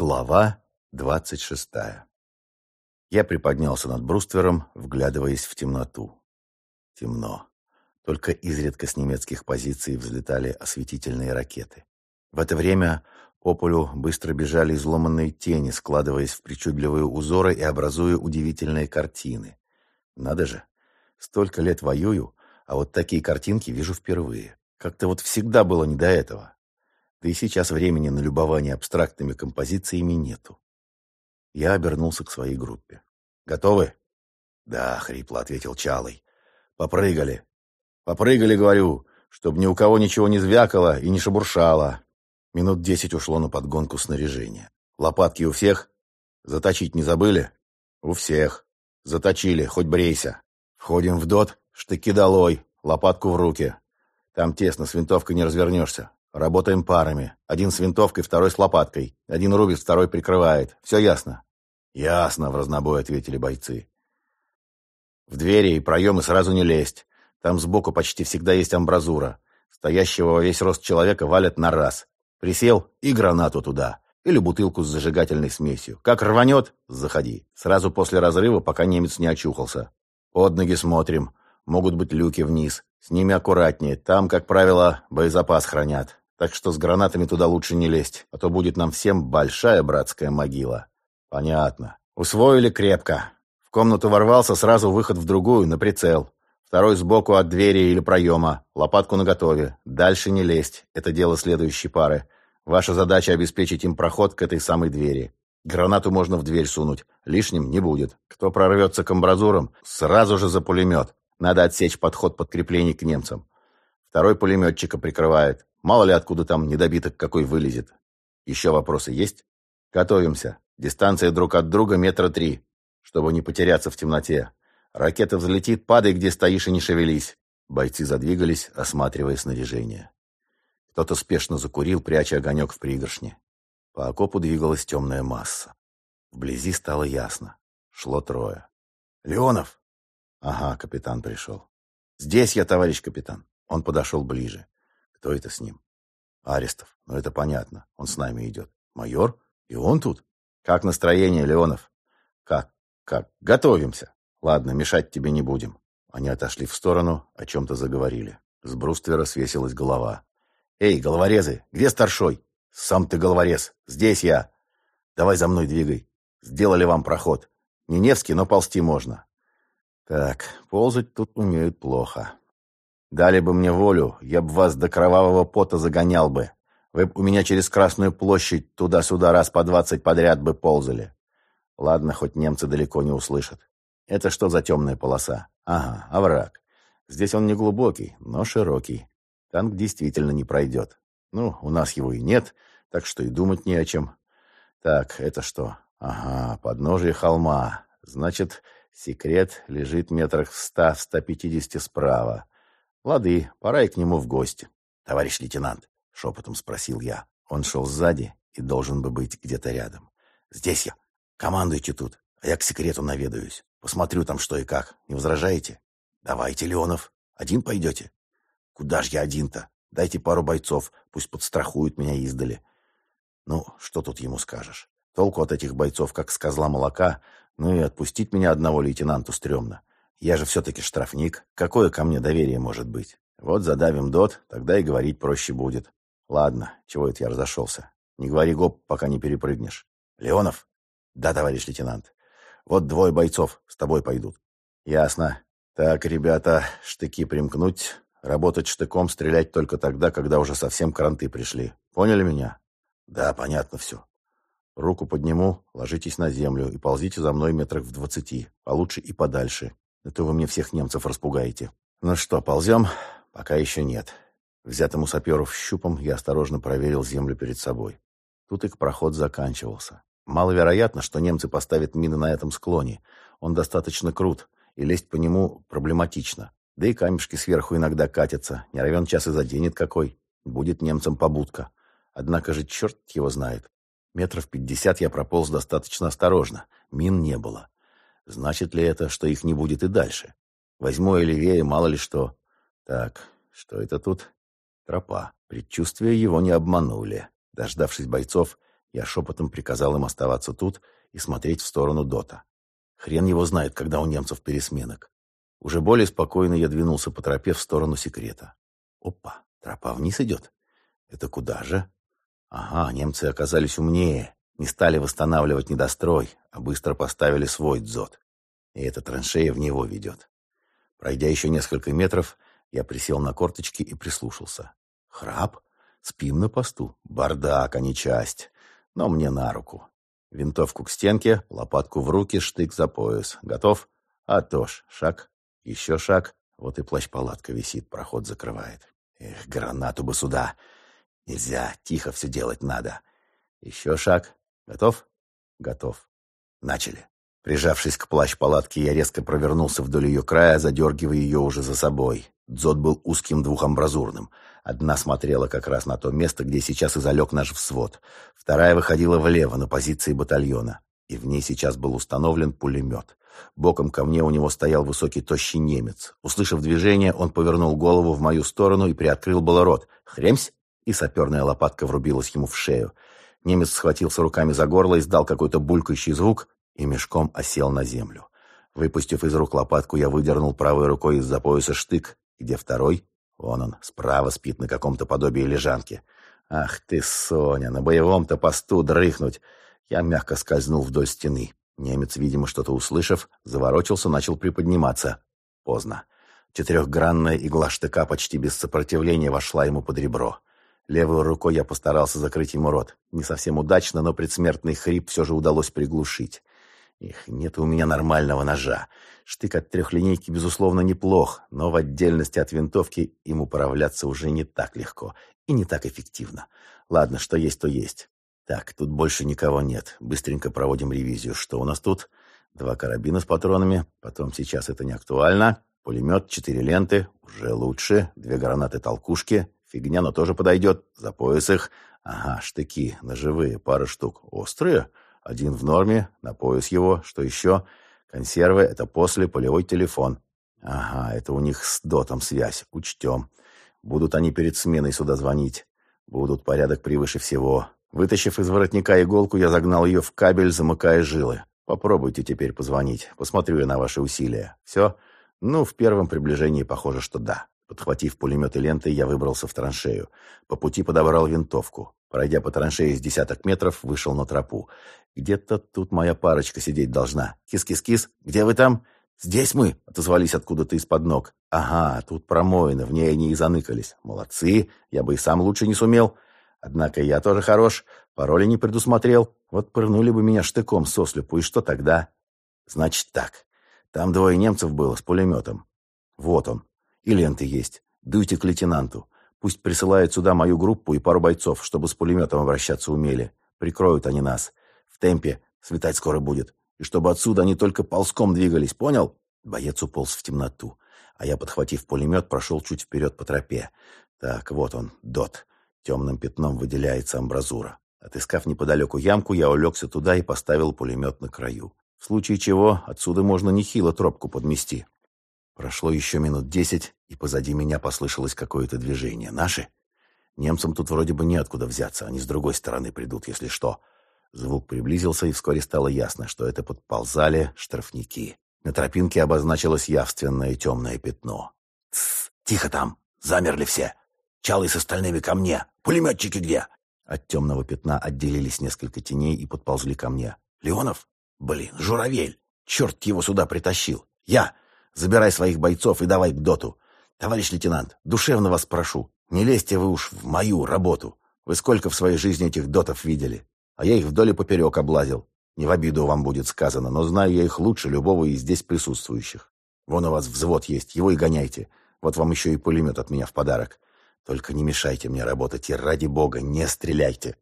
Глава двадцать шестая. Я приподнялся над бруствером, вглядываясь в темноту. Темно. Только изредка с немецких позиций взлетали осветительные ракеты. В это время по полю быстро бежали изломанные тени, складываясь в причудливые узоры и образуя удивительные картины. Надо же, столько лет воюю, а вот такие картинки вижу впервые. Как-то вот всегда было не до этого. Да и сейчас времени на любование абстрактными композициями нету. Я обернулся к своей группе. «Готовы?» «Да», — хрипло ответил Чалый. «Попрыгали». «Попрыгали, говорю, чтобы ни у кого ничего не звякало и не шебуршало». Минут десять ушло на подгонку снаряжения. «Лопатки у всех? Заточить не забыли?» «У всех. Заточили, хоть брейся. Входим в дот, штыки долой, лопатку в руки. Там тесно, с винтовкой не развернешься. Работаем парами. Один с винтовкой, второй с лопаткой. Один рубит, второй прикрывает. Все ясно?» «Ясно», — в разнобой ответили бойцы. «В двери и проемы сразу не лезть. Там сбоку почти всегда есть амбразура. Стоящего во весь рост человека валят на раз. Присел и гранату туда. Или бутылку с зажигательной смесью. Как рванет — заходи. Сразу после разрыва, пока немец не очухался. Под ноги смотрим. Могут быть люки вниз. С ними аккуратнее. Там, как правило, боезапас хранят. Так что с гранатами туда лучше не лезть, а то будет нам всем большая братская могила. Понятно. Усвоили крепко. В комнату ворвался, сразу выход в другую, на прицел. Второй сбоку от двери или проема. Лопатку наготове. Дальше не лезть. Это дело следующей пары. Ваша задача обеспечить им проход к этой самой двери. Гранату можно в дверь сунуть. Лишним не будет. Кто прорвется к амбразурам, сразу же за пулемет. Надо отсечь подход подкреплений к немцам. Второй пулеметчика прикрывает. Мало ли откуда там недобиток какой вылезет. Еще вопросы есть? Готовимся. Дистанция друг от друга метра три, чтобы не потеряться в темноте. Ракета взлетит, падай, где стоишь, и не шевелись. Бойцы задвигались, осматривая снаряжение. Кто-то спешно закурил, пряча огонек в пригоршне. По окопу двигалась темная масса. Вблизи стало ясно. Шло трое. «Леонов!» «Ага, капитан пришел». «Здесь я, товарищ капитан». Он подошел ближе. Кто это с ним? Арестов. Ну, это понятно. Он с нами идет. Майор? И он тут? Как настроение, Леонов? Как? Как? Готовимся. Ладно, мешать тебе не будем. Они отошли в сторону, о чем-то заговорили. С бруствера свесилась голова. «Эй, головорезы, где старшой?» «Сам ты головорез. Здесь я. Давай за мной двигай. Сделали вам проход. Не Невский, но ползти можно». «Так, ползать тут умеют плохо. Дали бы мне волю, я бы вас до кровавого пота загонял бы. Вы б у меня через Красную площадь туда-сюда раз по двадцать подряд бы ползали. Ладно, хоть немцы далеко не услышат. Это что за темная полоса? Ага, овраг. Здесь он не глубокий, но широкий. Танк действительно не пройдет. Ну, у нас его и нет, так что и думать не о чем. Так, это что? Ага, подножие холма. Значит, секрет лежит метрах в ста-в ста пятидесяти справа. «Лады, пора и к нему в гости». «Товарищ лейтенант», — шепотом спросил я. Он шел сзади и должен бы быть где-то рядом. «Здесь я. Командуйте тут, а я к секрету наведаюсь. Посмотрю там что и как. Не возражаете?» «Давайте, Леонов. Один пойдете?» «Куда ж я один-то? Дайте пару бойцов, пусть подстрахуют меня издали». «Ну, что тут ему скажешь? Толку от этих бойцов, как с козла молока, ну и отпустить меня одного лейтенанту стрёмно. Я же все-таки штрафник. Какое ко мне доверие может быть? Вот задавим дот, тогда и говорить проще будет. Ладно, чего это я разошелся? Не говори гоп, пока не перепрыгнешь. Леонов? Да, товарищ лейтенант. Вот двое бойцов с тобой пойдут. Ясно. Так, ребята, штыки примкнуть. Работать штыком, стрелять только тогда, когда уже совсем кранты пришли. Поняли меня? Да, понятно все. Руку подниму, ложитесь на землю и ползите за мной метрах в двадцати, получше и подальше. А то вы мне всех немцев распугаете. Ну что, ползем? Пока еще нет. Взятому саперов щупом я осторожно проверил землю перед собой. Тут их проход заканчивался. Маловероятно, что немцы поставят мины на этом склоне. Он достаточно крут, и лезть по нему проблематично. Да и камешки сверху иногда катятся. Не равен час и заденет какой. Будет немцам побудка. Однако же черт его знает. Метров пятьдесят я прополз достаточно осторожно. Мин не было. Значит ли это, что их не будет и дальше? Возьму и левее, мало ли что. Так, что это тут? Тропа. Предчувствия его не обманули. Дождавшись бойцов, Я шепотом приказал им оставаться тут и смотреть в сторону Дота. Хрен его знает, когда у немцев пересменок. Уже более спокойно я двинулся по тропе в сторону секрета. Опа, тропа вниз идет. Это куда же? Ага, немцы оказались умнее. Не стали восстанавливать недострой, а быстро поставили свой дзот. И эта траншея в него ведет. Пройдя еще несколько метров, я присел на корточки и прислушался. Храп? Спим на посту. Бардак, а не часть. Но мне на руку. Винтовку к стенке, лопатку в руки, штык за пояс. Готов? А то ж, шаг, еще шаг. Вот и плащ-палатка висит, проход закрывает. Эх, гранату бы сюда. Нельзя, тихо все делать надо. Еще шаг. Готов? Готов. Начали. Прижавшись к плащ-палатке, я резко провернулся вдоль ее края, задергивая ее уже за собой. Дзот был узким двухамбразурным. Одна смотрела как раз на то место, где сейчас и залег наш взвод. Вторая выходила влево, на позиции батальона. И в ней сейчас был установлен пулемет. Боком ко мне у него стоял высокий тощий немец. Услышав движение, он повернул голову в мою сторону и приоткрыл было рот. «Хремсь!» И саперная лопатка врубилась ему в шею. Немец схватился руками за горло, издал какой-то булькающий звук и мешком осел на землю. Выпустив из рук лопатку, я выдернул правой рукой из-за пояса штык, где второй, вон он, справа спит на каком-то подобии лежанки. Ах ты, Соня, на боевом-то посту дрыхнуть. Я мягко скользнул вдоль стены. Немец, видимо, что-то услышав, заворочился, начал приподниматься. Поздно. Четырехгранная игла штыка почти без сопротивления вошла ему под ребро. Левой рукой я постарался закрыть ему рот. Не совсем удачно, но предсмертный хрип все же удалось приглушить. Их нет у меня нормального ножа. Штык от трехлинейки, безусловно, неплох, но в отдельности от винтовки им управляться уже не так легко и не так эффективно. Ладно, что есть, то есть. Так, тут больше никого нет. Быстренько проводим ревизию. Что у нас тут? Два карабина с патронами. Потом сейчас это не актуально. Пулемет, четыре ленты. Уже лучше. Две гранаты-толкушки. Фигня, но тоже подойдет. За пояс их. Ага, штыки, ножевые, пара штук. Острые? Один в норме, на пояс его. Что еще? Консервы — это после полевой телефон. Ага, это у них с дотом связь. Учтем. Будут они перед сменой сюда звонить. Будут порядок превыше всего. Вытащив из воротника иголку, я загнал ее в кабель, замыкая жилы. Попробуйте теперь позвонить. Посмотрю я на ваши усилия. Все? Ну, в первом приближении похоже, что да. Подхватив пулемет и ленты, я выбрался в траншею. По пути подобрал винтовку. Пройдя по траншее с десяток метров, вышел на тропу. Где-то тут моя парочка сидеть должна. Кис-кис-кис, где вы там? Здесь мы, отозвались откуда-то из-под ног. Ага, тут промоина, в ней они и заныкались. Молодцы, я бы и сам лучше не сумел. Однако я тоже хорош, пароли не предусмотрел. Вот пырнули бы меня штыком сослепу, и что тогда? Значит так, там двое немцев было с пулеметом. Вот он, и ленты есть. Дуйте к лейтенанту. Пусть присылает сюда мою группу и пару бойцов, чтобы с пулеметом обращаться умели. Прикроют они нас. В темпе. Светать скоро будет. И чтобы отсюда они только ползком двигались, понял? Боец уполз в темноту. А я, подхватив пулемет, прошел чуть вперед по тропе. Так, вот он, дот. Темным пятном выделяется амбразура. Отыскав неподалеку ямку, я улегся туда и поставил пулемет на краю. В случае чего, отсюда можно нехило тропку подмести. Прошло еще минут десять, и позади меня послышалось какое-то движение. Наши? Немцам тут вроде бы неоткуда взяться, они с другой стороны придут, если что. Звук приблизился, и вскоре стало ясно, что это подползали штрафники. На тропинке обозначилось явственное темное пятно. «Тссс! Тихо там! Замерли все! Чалы с остальными ко мне! Пулеметчики где?» От темного пятна отделились несколько теней и подползли ко мне. «Леонов? Блин, журавель! Черт его сюда притащил! Я! Забирай своих бойцов и давай к доту. Товарищ лейтенант, душевно вас прошу, не лезьте вы уж в мою работу. Вы сколько в своей жизни этих дотов видели? А я их вдоль и поперек облазил. Не в обиду вам будет сказано, но знаю я их лучше любого из здесь присутствующих. Вон у вас взвод есть, его и гоняйте. Вот вам еще и пулемет от меня в подарок. Только не мешайте мне работать и ради бога не стреляйте.